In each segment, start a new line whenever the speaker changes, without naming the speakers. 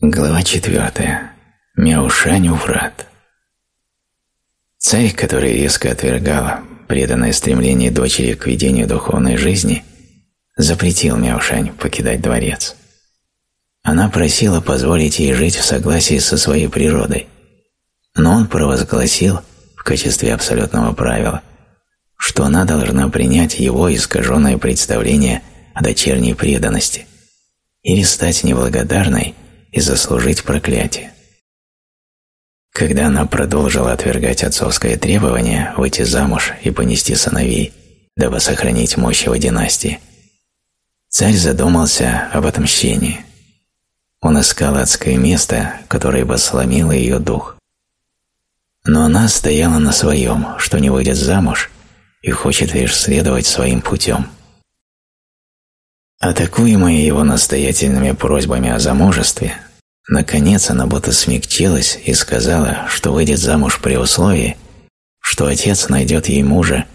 Глава четвертая. Мяушань Уврат. Царь, который резко отвергал преданное стремление дочери к ведению духовной жизни, запретил Мяушань покидать дворец. Она просила позволить ей жить в согласии со своей природой, но он провозгласил в качестве абсолютного правила, что она должна принять его искаженное представление о дочерней преданности или стать неблагодарной и заслужить проклятие. Когда она продолжила отвергать отцовское требование выйти замуж и понести сыновей, дабы сохранить мощь его династии, царь задумался об отмщении. Он искал адское место, которое бы сломило ее дух. Но она стояла на своем, что не выйдет замуж и хочет лишь следовать своим путем. Атакуемая его настоятельными просьбами о замужестве, наконец она будто смягчилась и сказала, что выйдет замуж при условии, что отец найдет ей мужа,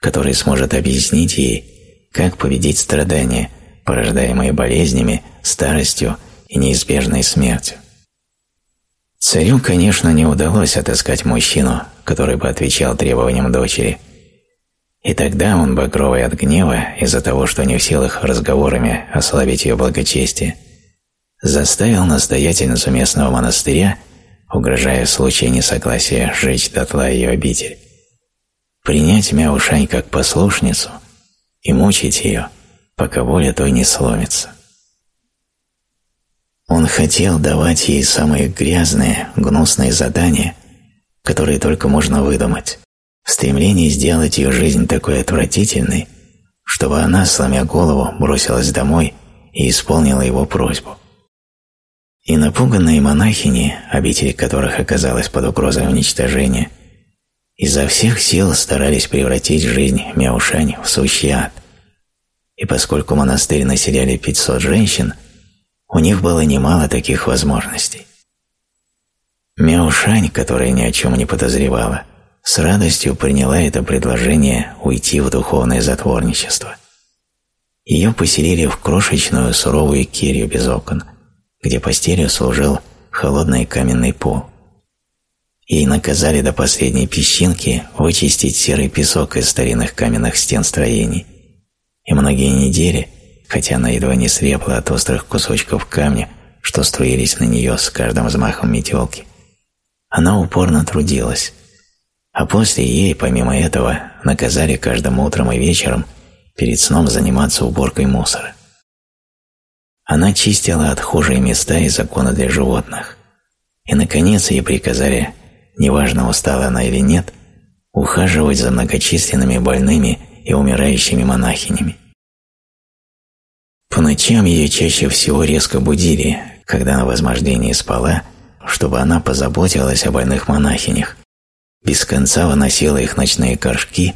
который сможет объяснить ей, как победить страдания, порождаемые болезнями, старостью и неизбежной смертью. Царю, конечно, не удалось отыскать мужчину, который бы отвечал требованиям дочери – и тогда он, багровый от гнева из-за того, что не в силах разговорами ослабить ее благочестие, заставил настоятельницу местного монастыря, угрожая в случае несогласия сжечь дотла ее обитель, принять Мяушань как послушницу и мучить ее, пока воля той не сломится. Он хотел давать ей самые грязные, гнусные задания, которые только можно выдумать, стремлении сделать ее жизнь такой отвратительной, чтобы она, сломя голову, бросилась домой и исполнила его просьбу. И напуганные монахини, обитель которых оказалась под угрозой уничтожения, изо всех сил старались превратить жизнь Мяушань в сущий ад. И поскольку монастырь населяли 500 женщин, у них было немало таких возможностей. Мяушань, которая ни о чем не подозревала, с радостью приняла это предложение уйти в духовное затворничество. Ее поселили в крошечную суровую кирью без окон, где постелью служил холодный каменный пол. Ей наказали до последней песчинки вычистить серый песок из старинных каменных стен строений, и многие недели, хотя она едва не слепла от острых кусочков камня, что струились на нее с каждым взмахом метелки, она упорно трудилась, а после ей, помимо этого, наказали каждым утром и вечером перед сном заниматься уборкой мусора. Она чистила отхожие места и законы для животных. И, наконец, ей приказали, неважно, устала она или нет, ухаживать за многочисленными больными и умирающими монахинями. По ночам ее чаще всего резко будили, когда на возмождении спала, чтобы она позаботилась о больных монахинях, без конца выносила их ночные горшки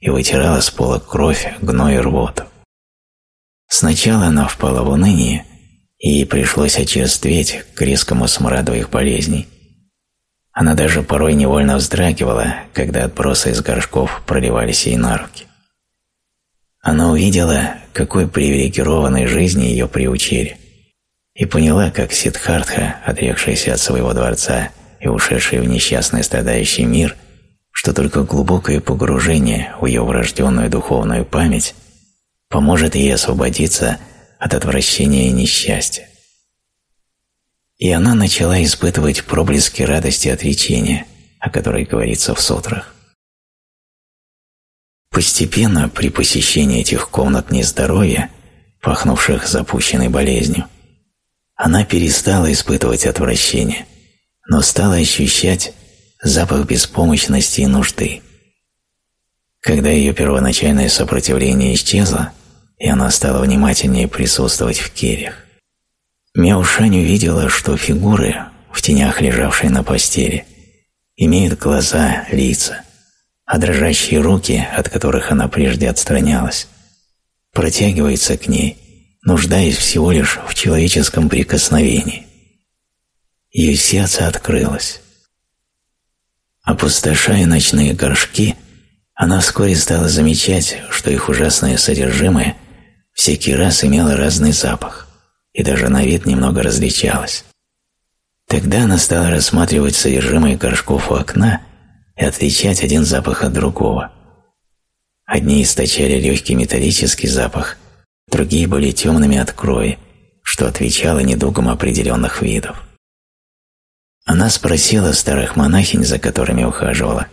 и вытирала с пола кровь, гной и рвоту. Сначала она впала в уныние, и ей пришлось очерстветь к резкому смраду их болезней. Она даже порой невольно вздрагивала, когда отбросы из горшков проливались ей на руки. Она увидела, какой привилегированной жизни ее приучили, и поняла, как Сиддхартха, отрекшаяся от своего дворца и ушедший в несчастный страдающий мир, что только глубокое погружение в ее врожденную духовную память поможет ей освободиться от отвращения и несчастья. И она начала испытывать проблески радости отречения, о которой говорится в сутрах. Постепенно при посещении этих комнат нездоровья, пахнувших запущенной болезнью, она перестала испытывать отвращение – но стала ощущать запах беспомощности и нужды. Когда ее первоначальное сопротивление исчезло, и она стала внимательнее присутствовать в кельях, Мяушань увидела, что фигуры, в тенях лежавшие на постели, имеют глаза, лица, а дрожащие руки, от которых она прежде отстранялась, протягиваются к ней, нуждаясь всего лишь в человеческом прикосновении ее сердце открылось. Опустошая ночные горшки, она вскоре стала замечать, что их ужасное содержимое всякий раз имело разный запах и даже на вид немного различалось. Тогда она стала рассматривать содержимое горшков у окна и отличать один запах от другого. Одни источали легкий металлический запах, другие были темными от крови, что отвечало недугам определенных видов. Она спросила старых монахинь, за которыми ухаживала,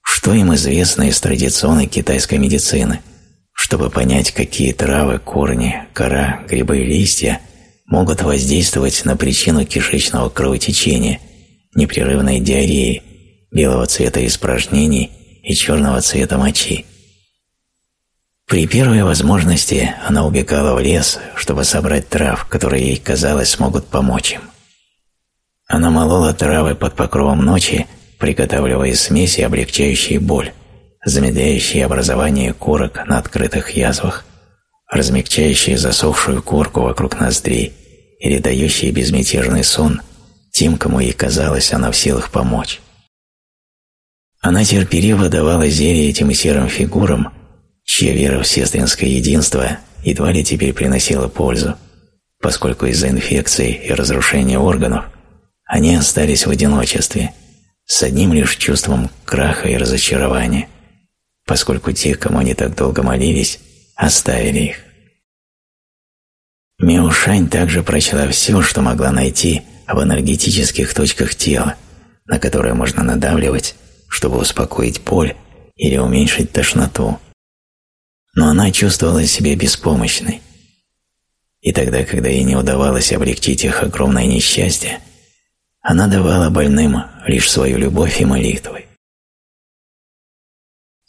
что им известно из традиционной китайской медицины, чтобы понять, какие травы, корни, кора, грибы и листья могут воздействовать на причину кишечного кровотечения, непрерывной диареи, белого цвета испражнений и черного цвета мочи. При первой возможности она убегала в лес, чтобы собрать трав, которые ей казалось могут помочь им. Она молола травы под покровом ночи, приготавливая смеси, облегчающие боль, замедляющие образование корок на открытых язвах, размягчающие засохшую корку вокруг ноздрей или дающие безмятежный сон тем, кому ей казалось она в силах помочь. Она терпеливо давала зелье этим серым фигурам, чья вера в сестринское единство едва ли теперь приносила пользу, поскольку из-за инфекций и разрушения органов они остались в одиночестве, с одним лишь чувством краха и разочарования, поскольку те, кому они так долго молились, оставили их. Миушань также прочла все, что могла найти об энергетических точках тела, на которые можно надавливать, чтобы успокоить боль или уменьшить тошноту, но она чувствовала себя беспомощной. И тогда, когда ей не удавалось облегчить их огромное несчастье, она давала больным лишь свою любовь и молитвы.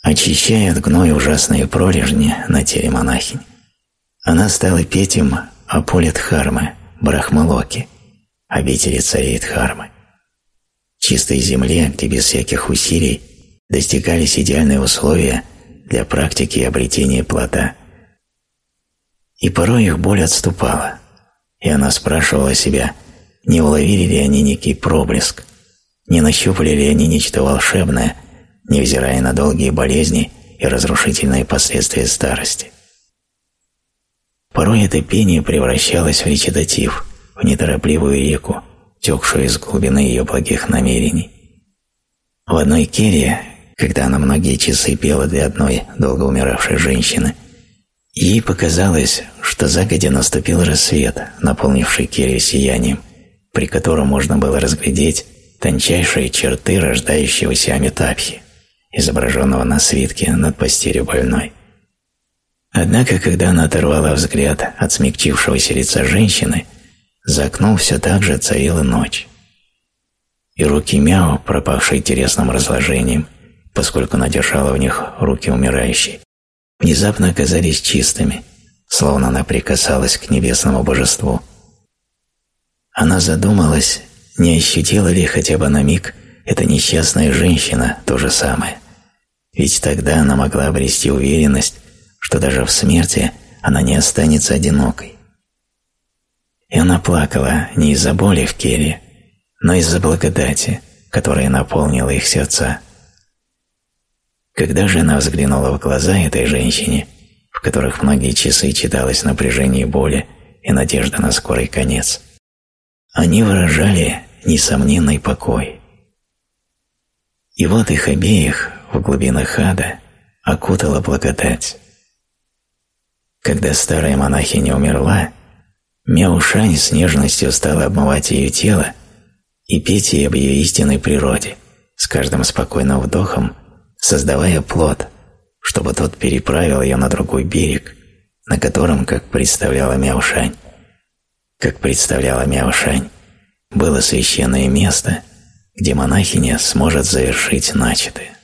Очищая от гноя ужасные пролежни на теле монахинь, она стала петь им о поле Дхармы, Брахмалоке, обители царей Дхармы, чистой земле, где без всяких усилий достигались идеальные условия – для практики и обретения плода. И порой их боль отступала, и она спрашивала себя, не уловили ли они некий проблеск, не нащупали ли они нечто волшебное, невзирая на долгие болезни и разрушительные последствия старости. Порой это пение превращалось в речитатив, в неторопливую реку, текшую из глубины ее благих намерений. В одной келье когда она многие часы пела для одной долго умиравшей женщины, ей показалось, что загодя наступил рассвет, наполнивший келью сиянием, при котором можно было разглядеть тончайшие черты рождающегося Амитабхи, изображенного на свитке над постелью больной. Однако, когда она оторвала взгляд от смягчившегося лица женщины, за окном все так же царила ночь. И руки Мяо, пропавшие интересным разложением, поскольку она держала в них руки умирающей, внезапно оказались чистыми, словно она прикасалась к небесному божеству. Она задумалась, не ощутила ли хотя бы на миг эта несчастная женщина то же самое. Ведь тогда она могла обрести уверенность, что даже в смерти она не останется одинокой. И она плакала не из-за боли в келье, но из-за благодати, которая наполнила их сердца. Когда же она взглянула в глаза этой женщине, в которых многие часы читалось напряжение боли и надежда на скорый конец, они выражали несомненный покой. И вот их обеих в глубинах ада окутала благодать. Когда старая монахиня умерла, Мяушань с нежностью стала обмывать ее тело и петь ей об ее истинной природе, с каждым спокойным вдохом – создавая плод, чтобы тот переправил ее на другой берег, на котором, как представляла Мяушань, как представляла Мяушань, было священное место, где монахиня сможет завершить начатое.